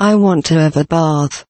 I want to have a bath.